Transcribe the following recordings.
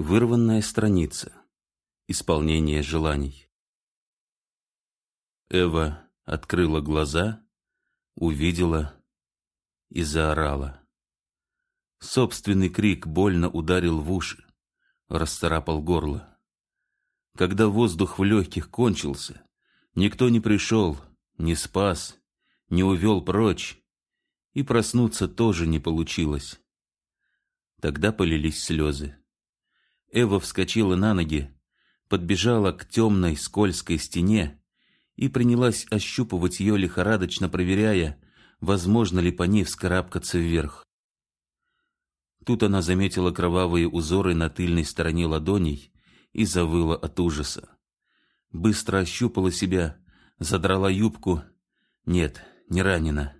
Вырванная страница. Исполнение желаний. Эва открыла глаза, увидела и заорала. Собственный крик больно ударил в уши, расцарапал горло. Когда воздух в легких кончился, никто не пришел, не спас, не увел прочь, и проснуться тоже не получилось. Тогда полились слезы. Эва вскочила на ноги, подбежала к темной скользкой стене и принялась ощупывать ее лихорадочно, проверяя, возможно ли по ней вскарабкаться вверх. Тут она заметила кровавые узоры на тыльной стороне ладоней и завыла от ужаса. Быстро ощупала себя, задрала юбку. Нет, не ранена.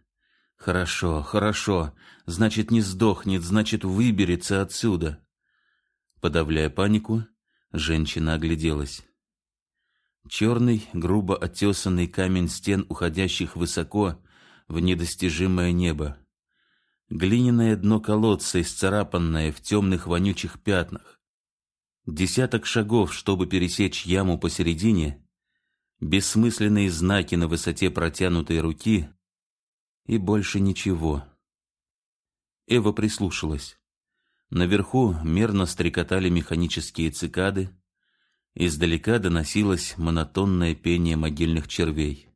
Хорошо, хорошо. Значит, не сдохнет, значит, выберется отсюда. Подавляя панику, женщина огляделась. Черный, грубо оттесанный камень стен, уходящих высоко в недостижимое небо. Глиняное дно колодца, исцарапанное в темных вонючих пятнах. Десяток шагов, чтобы пересечь яму посередине, бессмысленные знаки на высоте протянутой руки и больше ничего. Эва прислушалась. Наверху мерно стрекотали механические цикады, издалека доносилось монотонное пение могильных червей.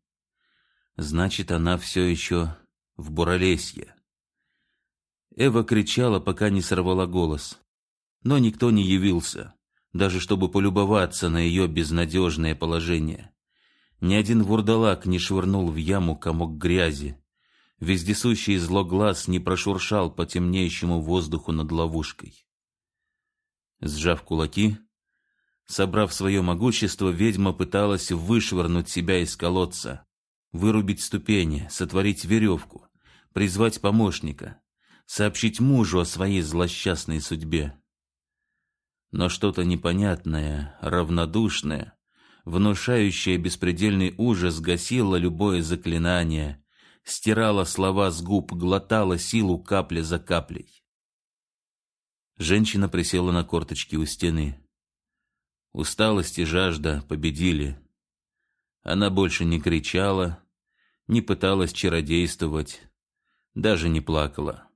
Значит, она все еще в Буралесье. Эва кричала, пока не сорвала голос. Но никто не явился, даже чтобы полюбоваться на ее безнадежное положение. Ни один вурдалак не швырнул в яму комок грязи. Вездесущий злоглаз не прошуршал по темнеющему воздуху над ловушкой. Сжав кулаки, собрав свое могущество, ведьма пыталась вышвырнуть себя из колодца, вырубить ступени, сотворить веревку, призвать помощника, сообщить мужу о своей злосчастной судьбе. Но что-то непонятное, равнодушное, внушающее беспредельный ужас гасило любое заклинание, стирала слова с губ, глотала силу капля за каплей. Женщина присела на корточки у стены. Усталость и жажда победили. Она больше не кричала, не пыталась чародействовать, даже не плакала.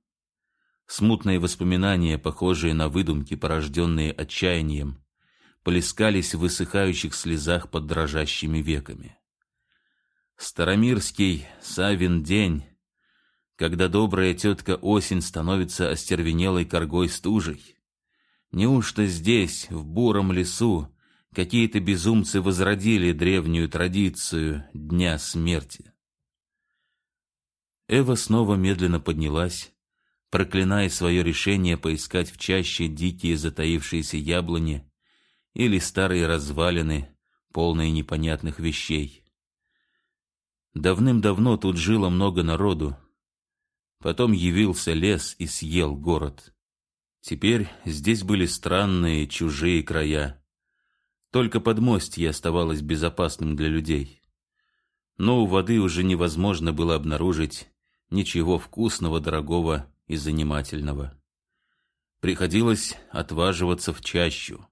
Смутные воспоминания, похожие на выдумки, порожденные отчаянием, плескались в высыхающих слезах под дрожащими веками. Старомирский Савин день, когда добрая тетка осень становится остервенелой коргой стужей. Неужто здесь, в буром лесу, какие-то безумцы возродили древнюю традицию Дня смерти? Эва снова медленно поднялась, проклиная свое решение поискать в чаще дикие затаившиеся яблони или старые развалины, полные непонятных вещей. Давным-давно тут жило много народу. Потом явился лес и съел город. Теперь здесь были странные чужие края. Только подмостье оставалось безопасным для людей. Но у воды уже невозможно было обнаружить ничего вкусного, дорогого и занимательного. Приходилось отваживаться в чащу,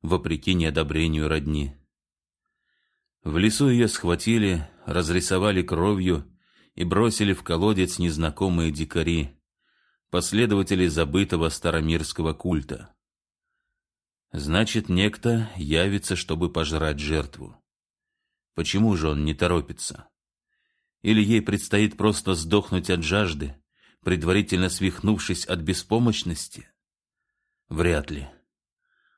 вопреки неодобрению родни. В лесу ее схватили, разрисовали кровью и бросили в колодец незнакомые дикари, последователи забытого старомирского культа. Значит, некто явится, чтобы пожрать жертву. Почему же он не торопится? Или ей предстоит просто сдохнуть от жажды, предварительно свихнувшись от беспомощности? Вряд ли.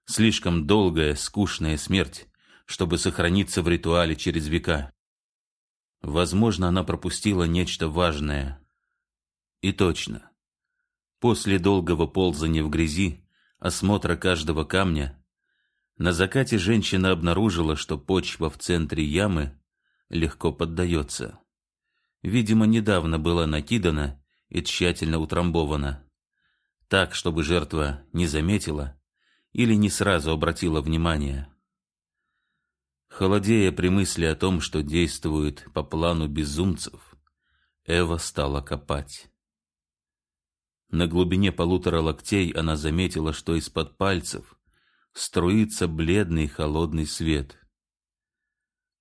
Слишком долгая, скучная смерть, чтобы сохраниться в ритуале через века. Возможно, она пропустила нечто важное. И точно. После долгого ползания в грязи, осмотра каждого камня, на закате женщина обнаружила, что почва в центре ямы легко поддается. Видимо, недавно была накидана и тщательно утрамбована. Так, чтобы жертва не заметила или не сразу обратила внимание. Холодея при мысли о том, что действует по плану безумцев, Эва стала копать. На глубине полутора локтей она заметила, что из-под пальцев струится бледный холодный свет.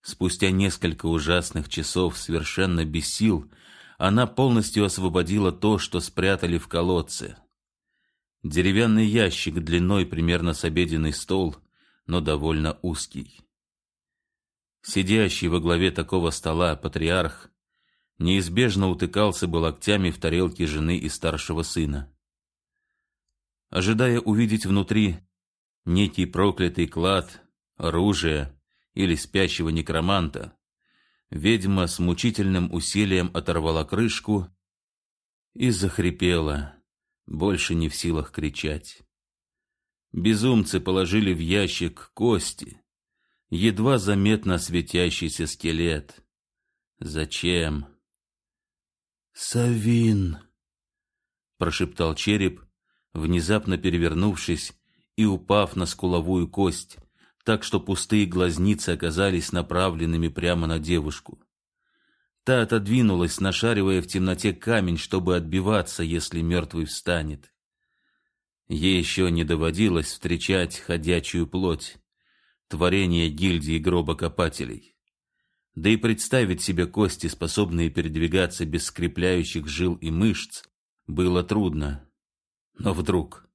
Спустя несколько ужасных часов совершенно без сил она полностью освободила то, что спрятали в колодце. Деревянный ящик длиной примерно с обеденный стол, но довольно узкий. Сидящий во главе такого стола патриарх неизбежно утыкался бы локтями в тарелки жены и старшего сына. Ожидая увидеть внутри некий проклятый клад, оружие или спящего некроманта, ведьма с мучительным усилием оторвала крышку и захрипела, больше не в силах кричать. Безумцы положили в ящик кости, едва заметно светящийся скелет. Зачем? «Савин!» — прошептал череп, внезапно перевернувшись и упав на скуловую кость, так что пустые глазницы оказались направленными прямо на девушку. Та отодвинулась, нашаривая в темноте камень, чтобы отбиваться, если мертвый встанет. Ей еще не доводилось встречать ходячую плоть, творение гильдии гробокопателей. Да и представить себе кости, способные передвигаться без скрепляющих жил и мышц, было трудно. Но вдруг...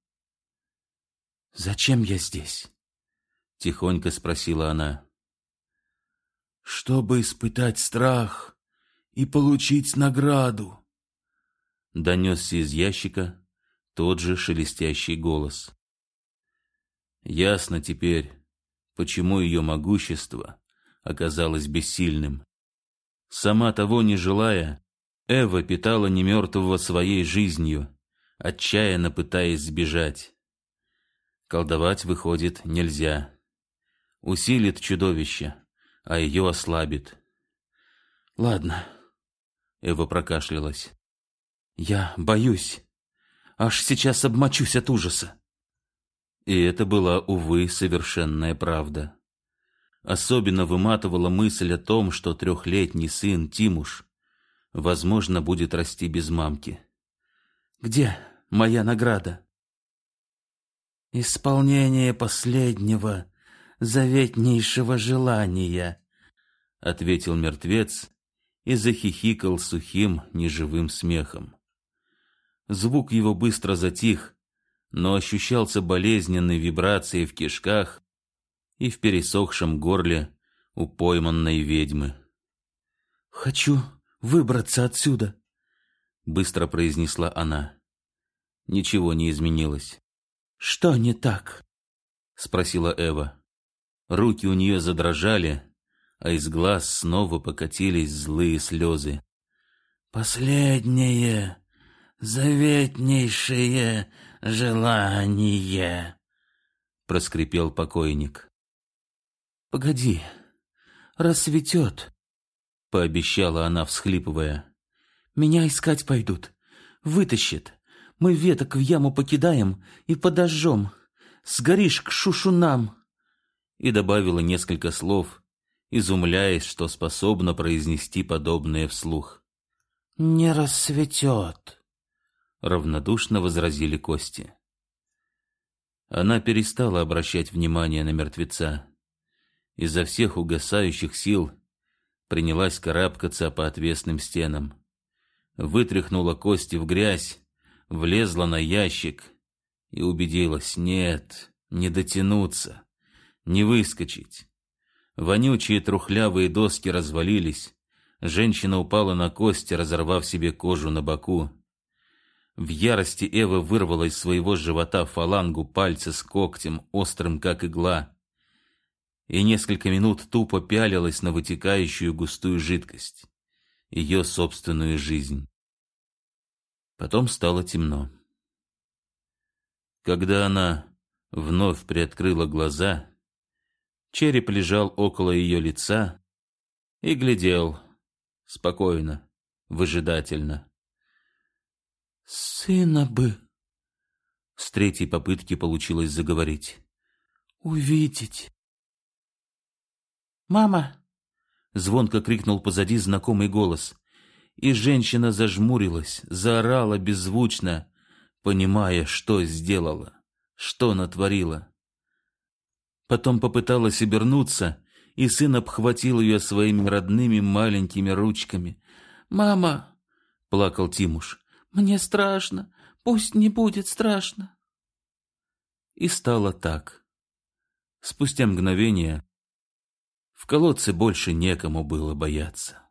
«Зачем я здесь?» — тихонько спросила она. «Чтобы испытать страх и получить награду», — донесся из ящика тот же шелестящий голос. Ясно теперь, почему ее могущество оказалось бессильным. Сама того не желая, Эва питала немертвого своей жизнью, отчаянно пытаясь сбежать. Колдовать, выходит, нельзя. Усилит чудовище, а ее ослабит. Ладно, Эва прокашлялась. Я боюсь. Аж сейчас обмочусь от ужаса. И это была, увы, совершенная правда. Особенно выматывала мысль о том, что трехлетний сын Тимуш, возможно, будет расти без мамки. «Где моя награда?» «Исполнение последнего, заветнейшего желания», — ответил мертвец и захихикал сухим, неживым смехом. Звук его быстро затих, но ощущался болезненной вибрацией в кишках и в пересохшем горле у пойманной ведьмы. «Хочу выбраться отсюда», — быстро произнесла она. Ничего не изменилось. «Что не так?» — спросила Эва. Руки у нее задрожали, а из глаз снова покатились злые слезы. «Последнее, заветнейшее желание», — проскрипел покойник. «Погоди, рассветет», — пообещала она, всхлипывая. «Меня искать пойдут, вытащат. Мы веток в яму покидаем и подожжем. Сгоришь к шушунам!» И добавила несколько слов, изумляясь, что способна произнести подобное вслух. «Не рассветет», — равнодушно возразили кости. Она перестала обращать внимание на мертвеца. Изо всех угасающих сил принялась карабкаться по отвесным стенам. Вытряхнула кости в грязь, влезла на ящик и убедилась, нет, не дотянуться, не выскочить. Вонючие трухлявые доски развалились, женщина упала на кости, разорвав себе кожу на боку. В ярости Эва вырвала из своего живота фалангу пальца с когтем, острым как игла, и несколько минут тупо пялилась на вытекающую густую жидкость, ее собственную жизнь. Потом стало темно. Когда она вновь приоткрыла глаза, череп лежал около ее лица и глядел спокойно, выжидательно. «Сына бы!» С третьей попытки получилось заговорить. «Увидеть!» «Мама!» — звонко крикнул позади знакомый голос и женщина зажмурилась, заорала беззвучно, понимая, что сделала, что натворила. Потом попыталась обернуться, и сын обхватил ее своими родными маленькими ручками. «Мама!» — плакал Тимуш. «Мне страшно. Пусть не будет страшно». И стало так. Спустя мгновение в колодце больше некому было бояться.